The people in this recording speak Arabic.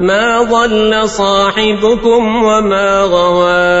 ما ضل صاحبكم وما غواه